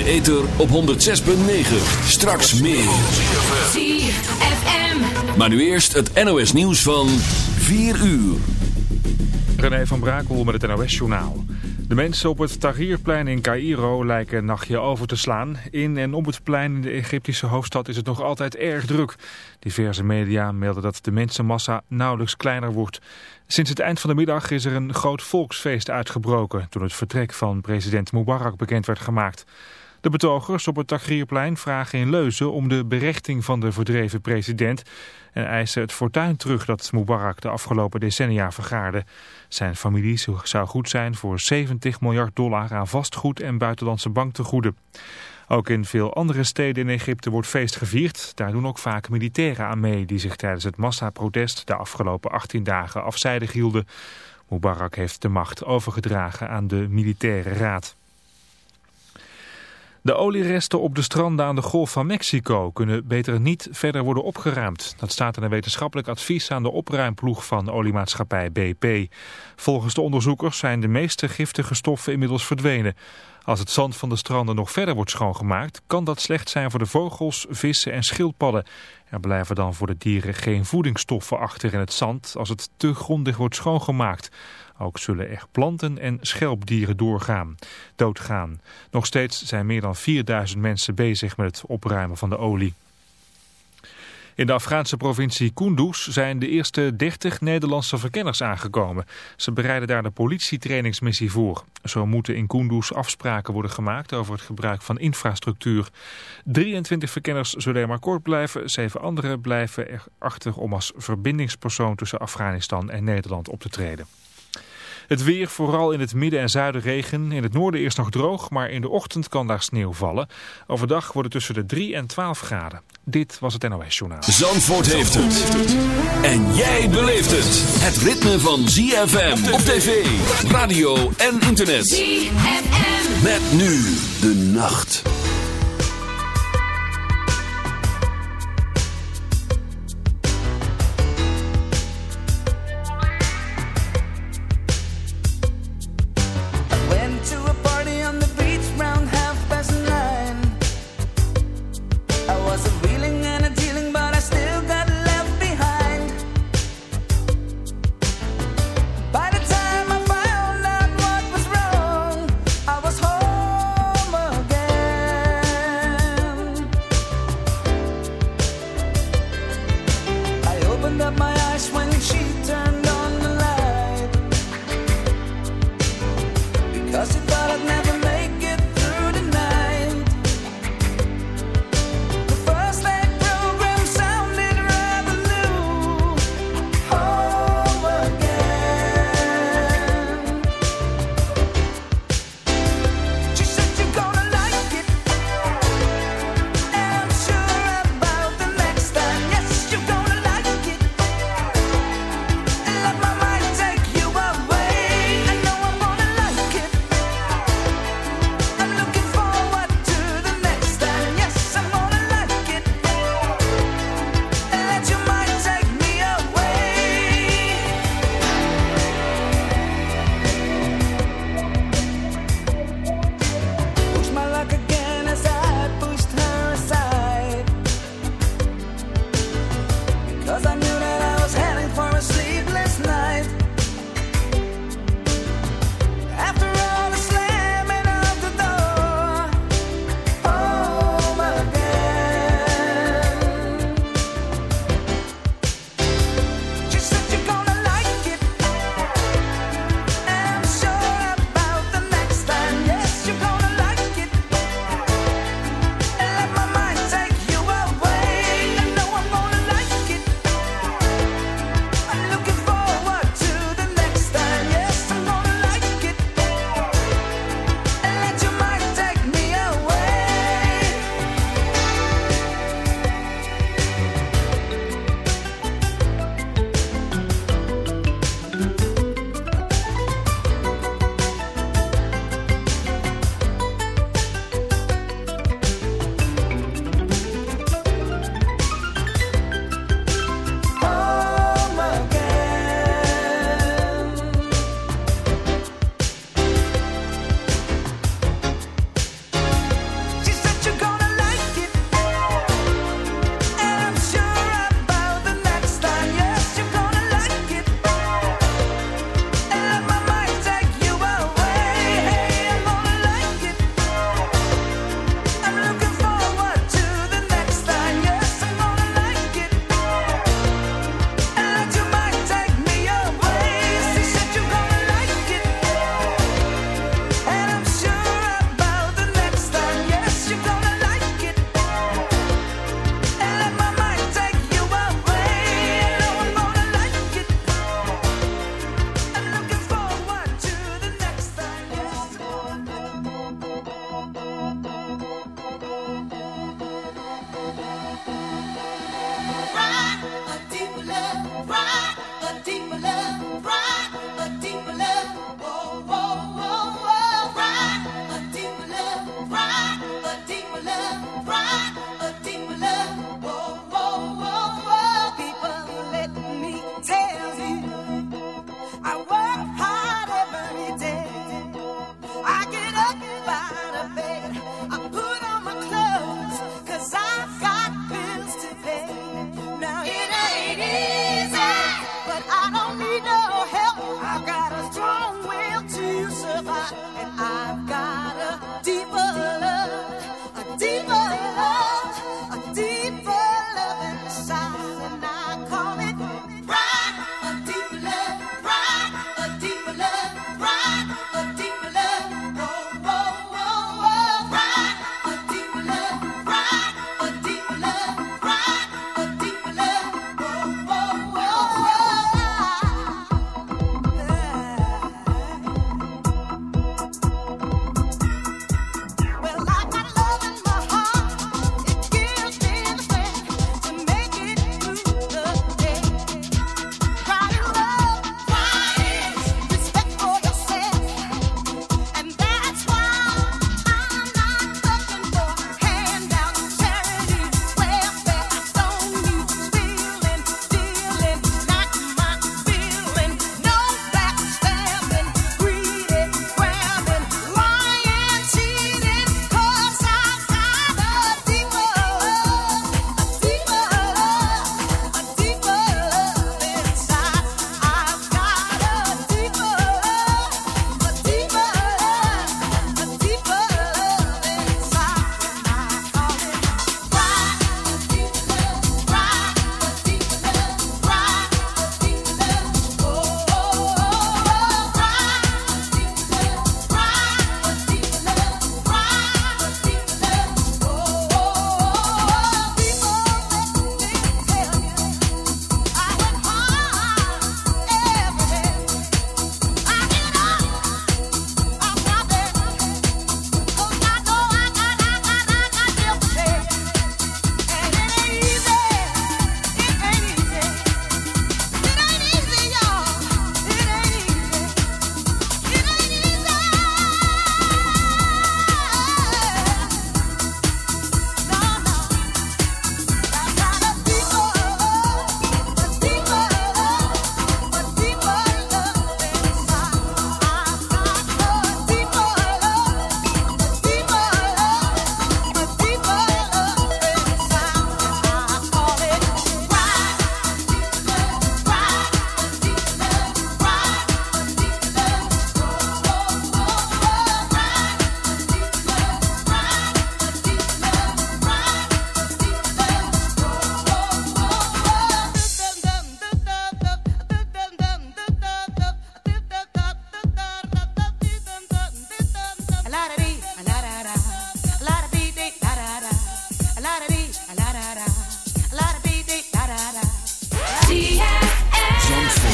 de ether op 106.9. Straks meer. ZFM. Maar nu eerst het NOS nieuws van 4 uur. René van Brakel met het NOS-journaal. De mensen op het Tahrirplein in Cairo lijken een nachtje over te slaan. In en om het plein in de Egyptische hoofdstad is het nog altijd erg druk. Diverse media melden dat de mensenmassa nauwelijks kleiner wordt. Sinds het eind van de middag is er een groot volksfeest uitgebroken... toen het vertrek van president Mubarak bekend werd gemaakt. De betogers op het Tahrirplein vragen in Leuzen om de berechting van de verdreven president... en eisen het fortuin terug dat Mubarak de afgelopen decennia vergaarde. Zijn familie zou goed zijn voor 70 miljard dollar aan vastgoed en buitenlandse banktegoeden. Ook in veel andere steden in Egypte wordt feest gevierd. Daar doen ook vaak militairen aan mee die zich tijdens het massaprotest de afgelopen 18 dagen afzijdig hielden. Mubarak heeft de macht overgedragen aan de militaire raad. De olieresten op de stranden aan de Golf van Mexico kunnen beter niet verder worden opgeruimd. Dat staat in een wetenschappelijk advies aan de opruimploeg van oliemaatschappij BP. Volgens de onderzoekers zijn de meeste giftige stoffen inmiddels verdwenen. Als het zand van de stranden nog verder wordt schoongemaakt, kan dat slecht zijn voor de vogels, vissen en schildpadden. Er blijven dan voor de dieren geen voedingsstoffen achter in het zand als het te grondig wordt schoongemaakt. Ook zullen er planten en schelpdieren doorgaan, doodgaan. Nog steeds zijn meer dan 4000 mensen bezig met het opruimen van de olie. In de Afghaanse provincie Kunduz zijn de eerste 30 Nederlandse verkenners aangekomen. Ze bereiden daar de politietrainingsmissie voor. Zo moeten in Kunduz afspraken worden gemaakt over het gebruik van infrastructuur. 23 verkenners zullen er maar kort blijven. Zeven anderen blijven erachter om als verbindingspersoon tussen Afghanistan en Nederland op te treden. Het weer, vooral in het midden en zuiden regen. In het noorden eerst nog droog, maar in de ochtend kan daar sneeuw vallen. Overdag wordt het tussen de 3 en 12 graden. Dit was het NOS Journaal. Zandvoort heeft het. En jij beleeft het. Het ritme van ZFM op tv, radio en internet. ZFM. Met nu de nacht.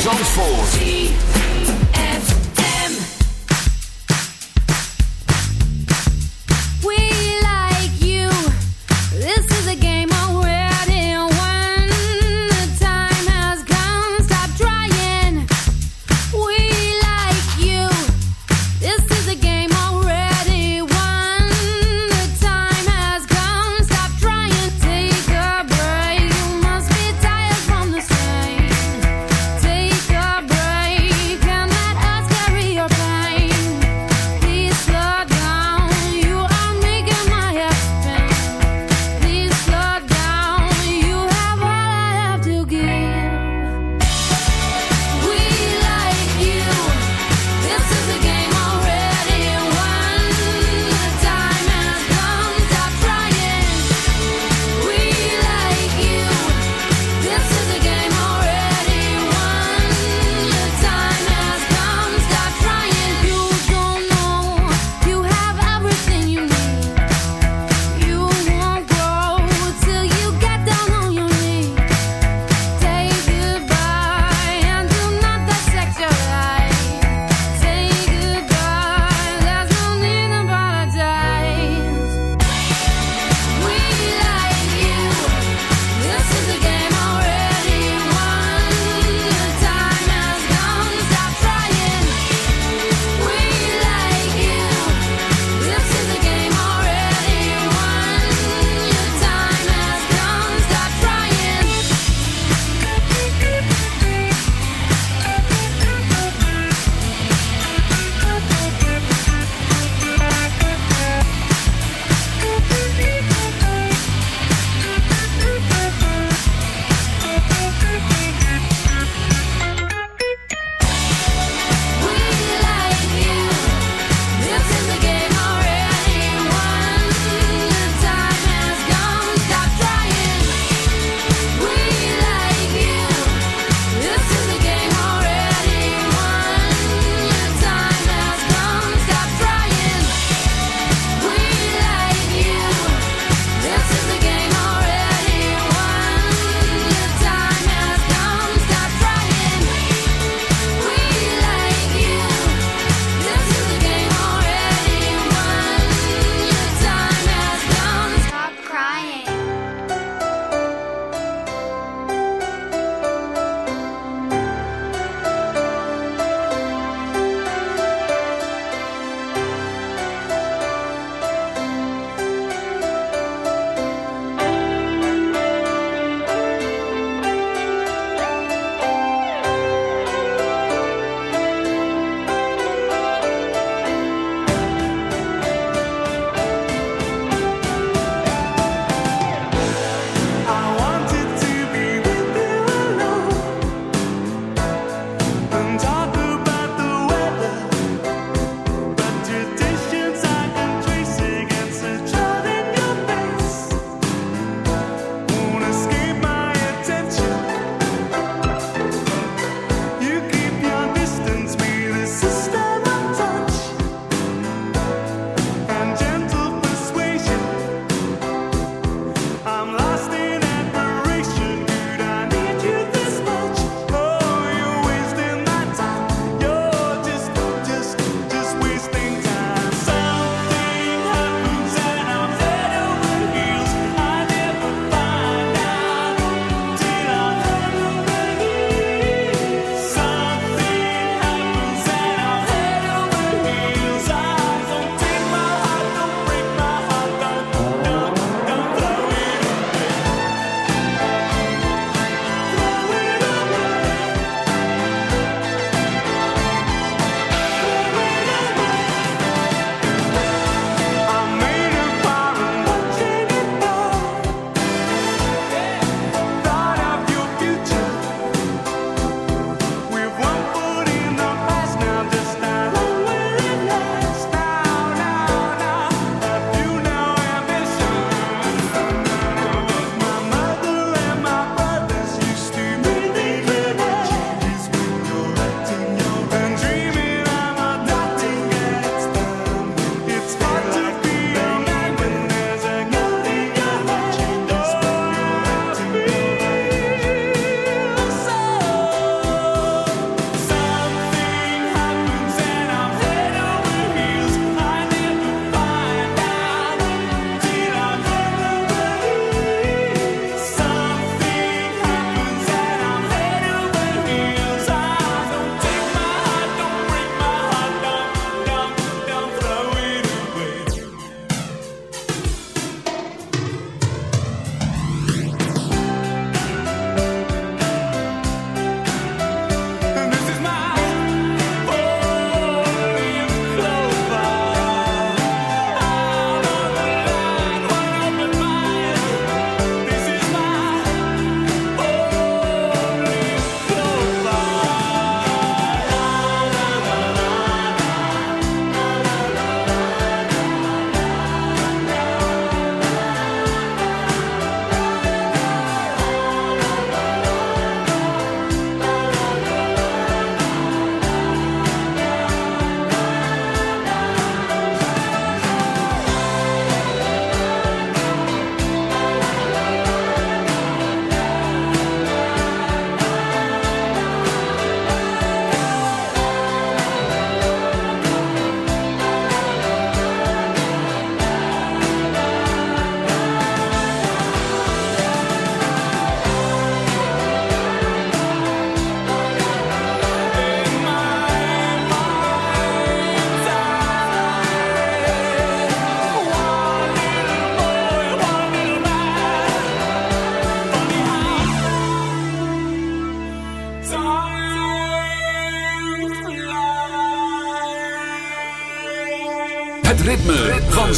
Zandvoort.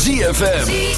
Ritme,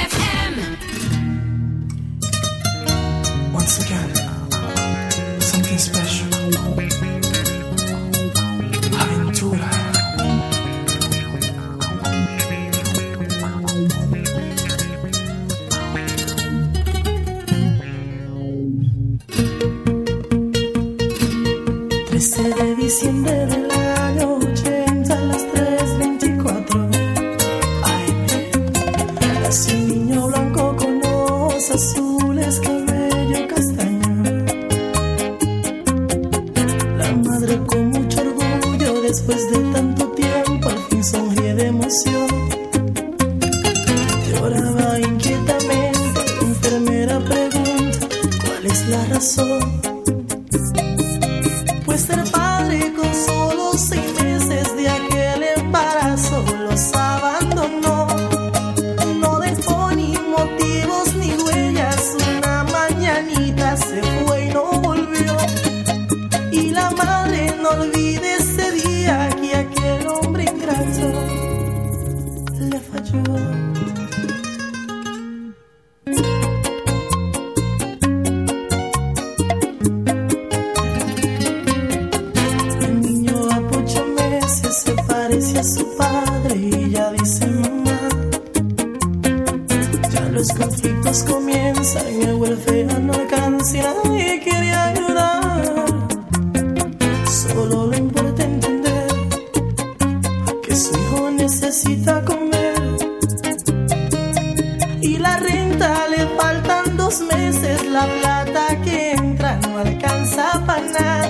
los meses la plata que entra no alcanza para nada.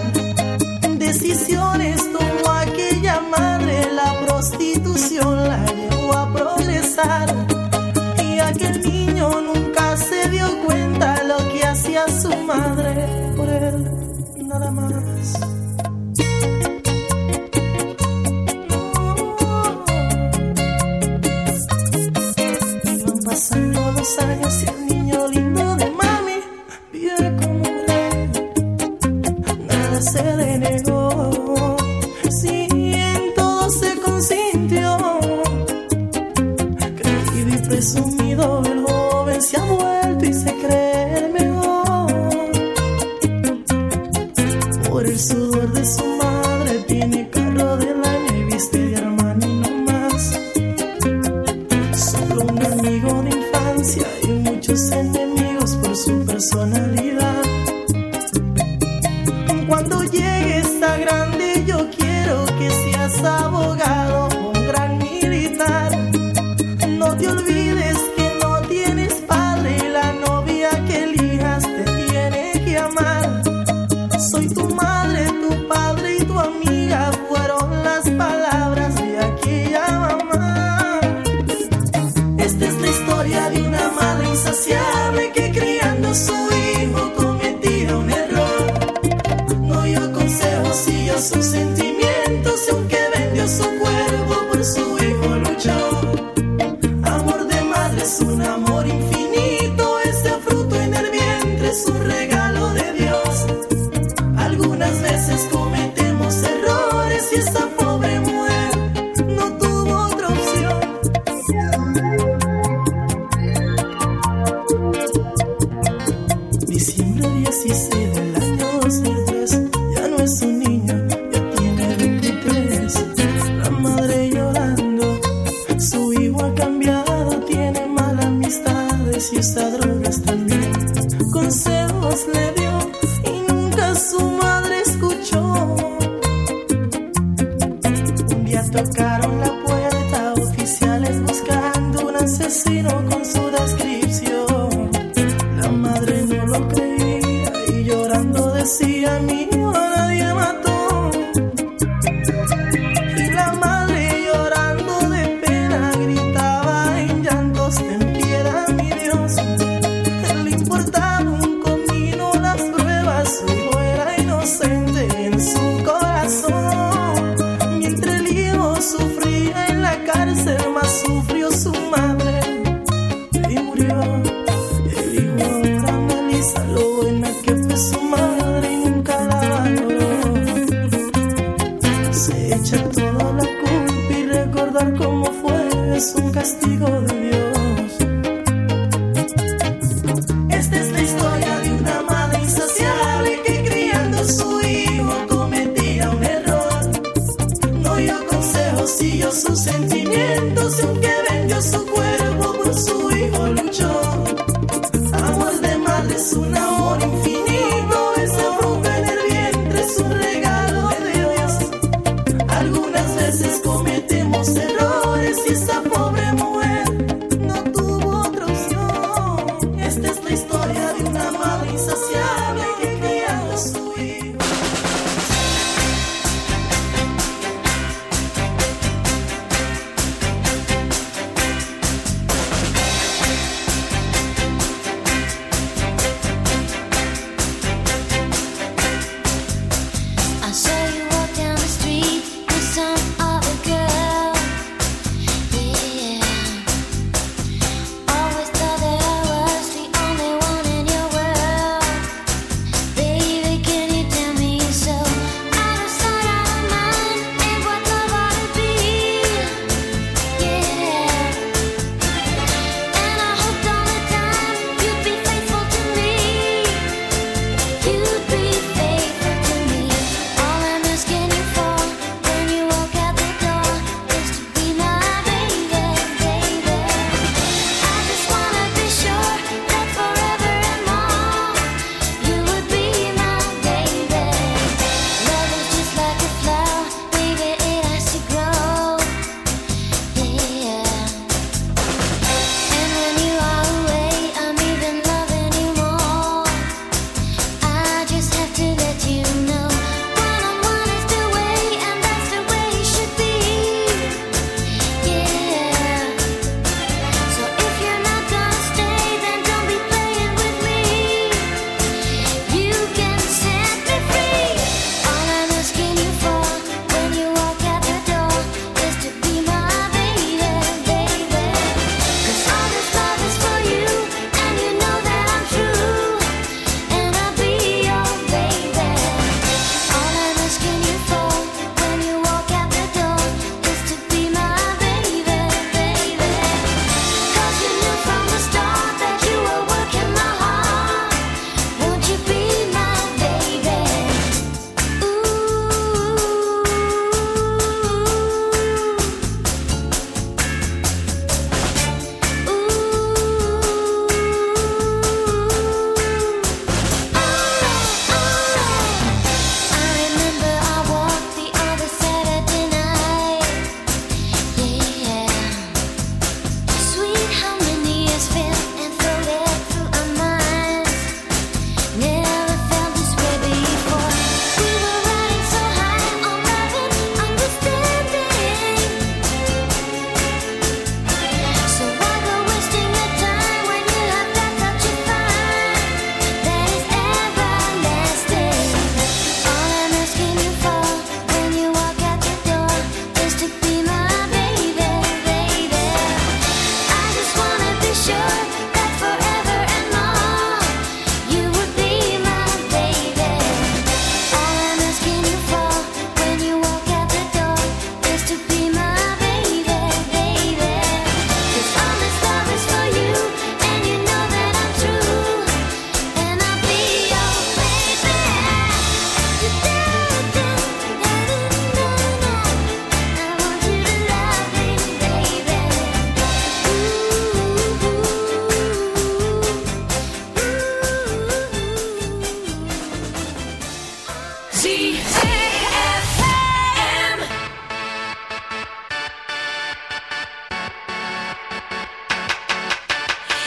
Decisiones tomó aquella madre, la prostitución la llevó a progresar. Y aquel niño nunca se dio cuenta lo que hacía su madre por él nada más.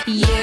Yeah.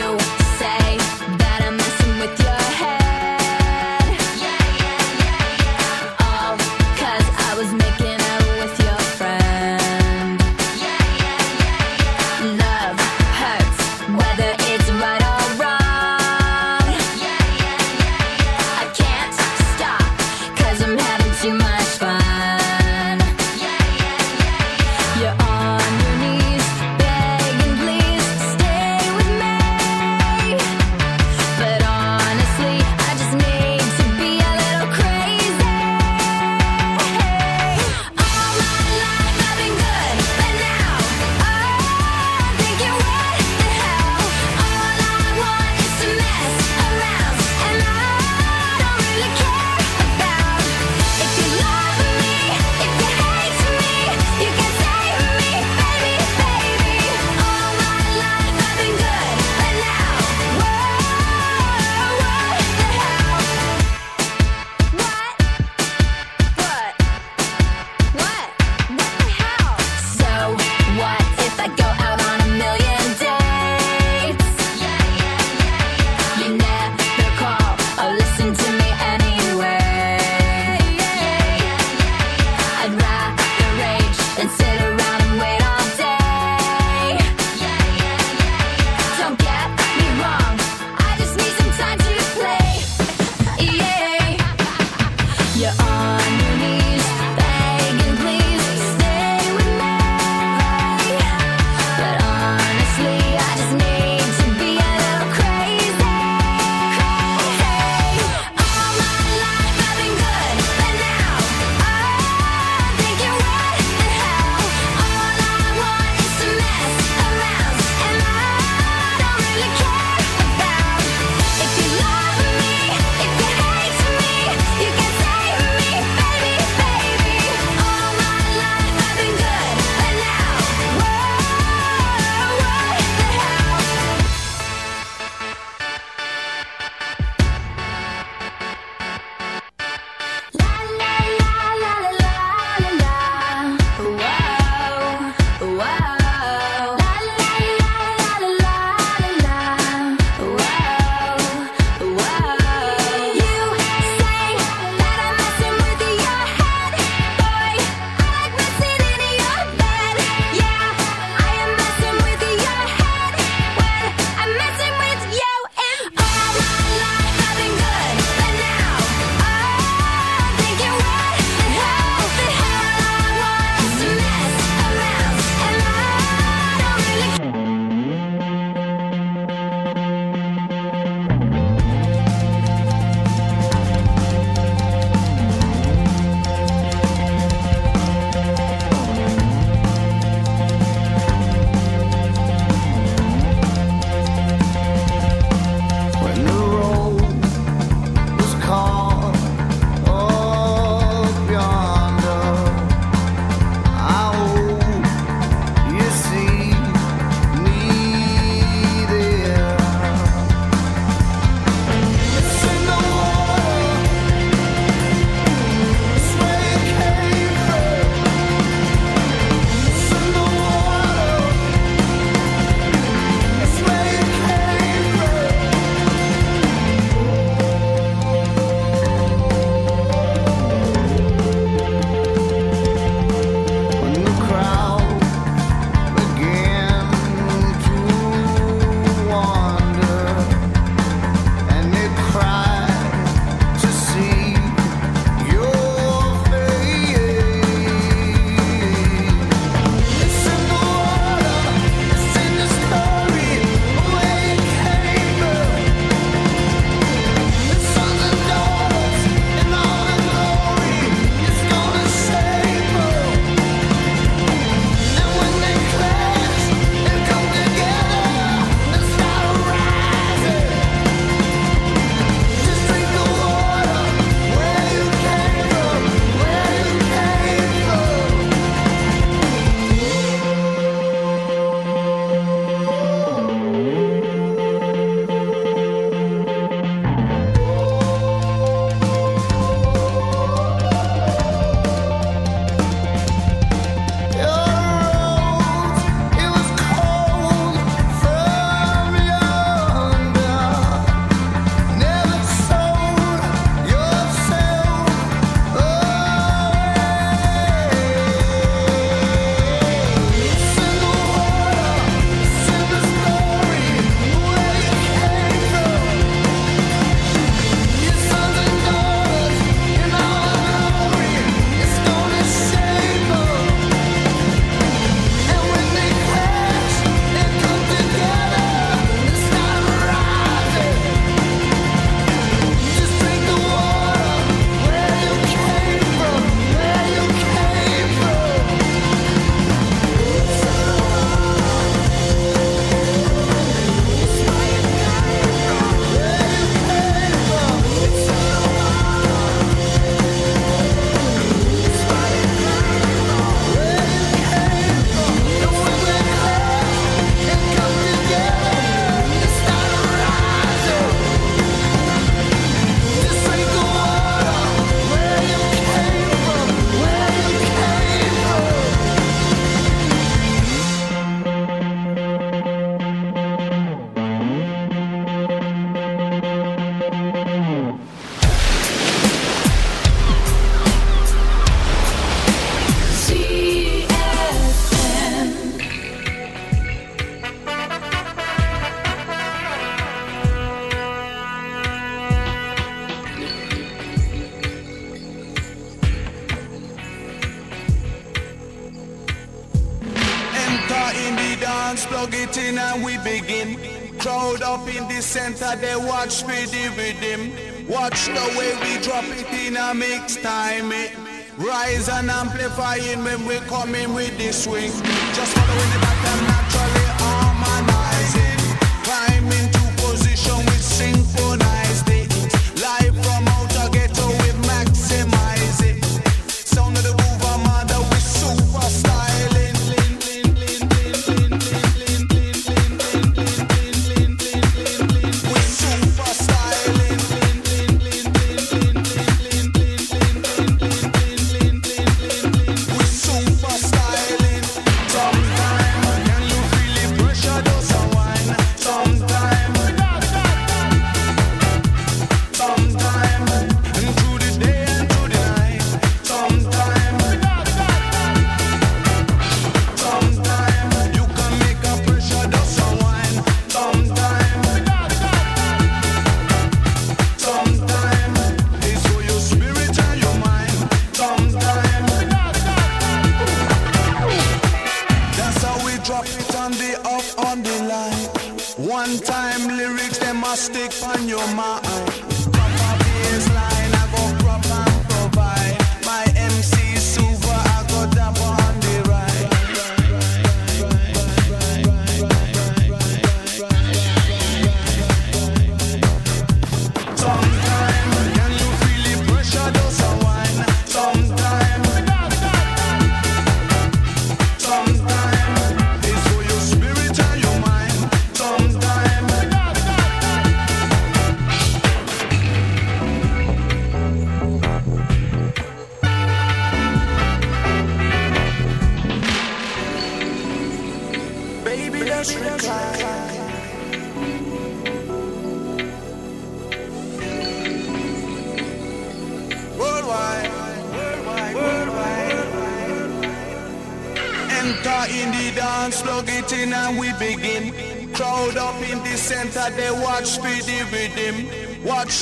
They watch me dividend. Watch the way we drop it in a mix time it. Rise and amplifying when we come in with this swing. Just following the back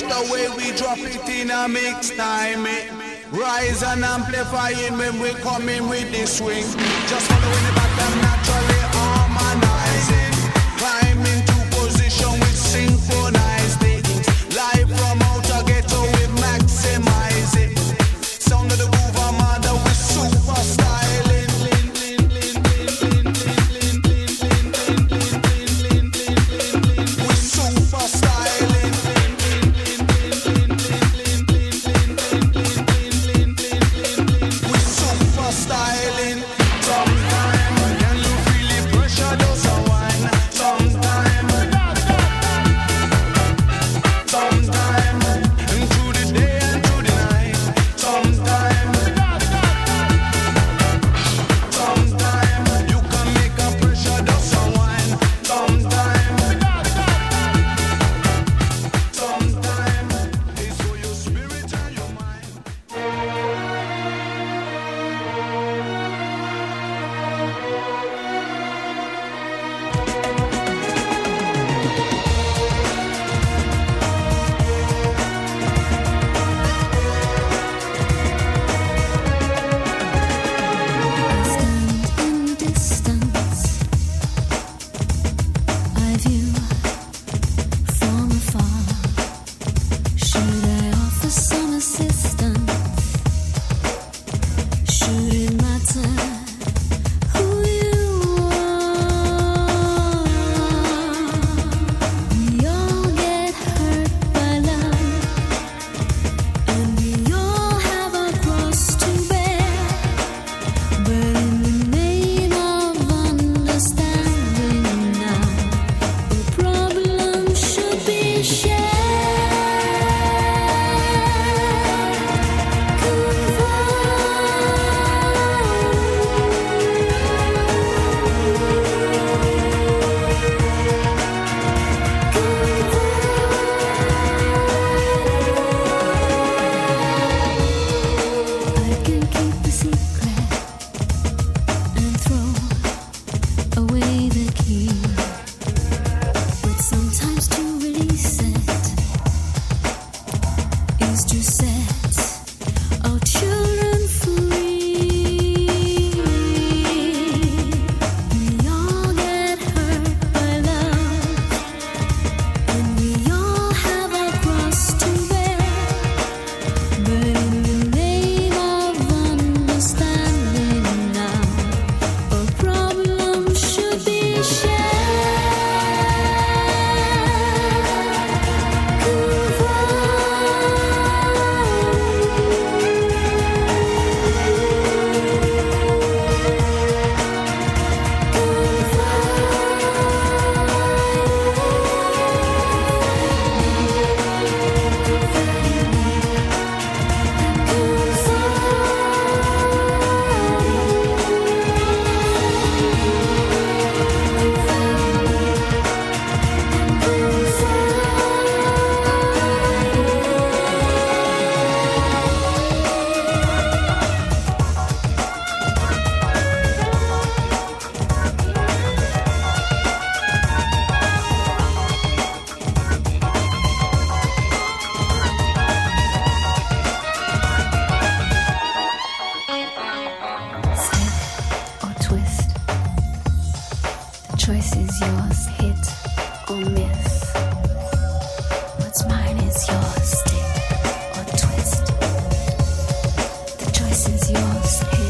The way we drop it in a mix time. It. Rise and amplifying when we coming with the swing. Just follow the This is yours.